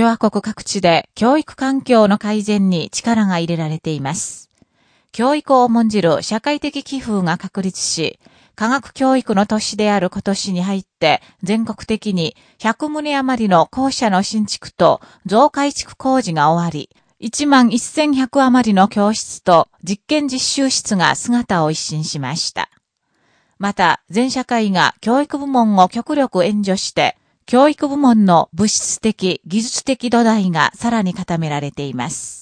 共和国各地で教育環境の改善に力が入れられています。教育を重んじる社会的寄付が確立し、科学教育の年である今年に入って全国的に100棟余りの校舎の新築と増改築工事が終わり、1万1100余りの教室と実験実習室が姿を一新しました。また、全社会が教育部門を極力援助して、教育部門の物質的、技術的土台がさらに固められています。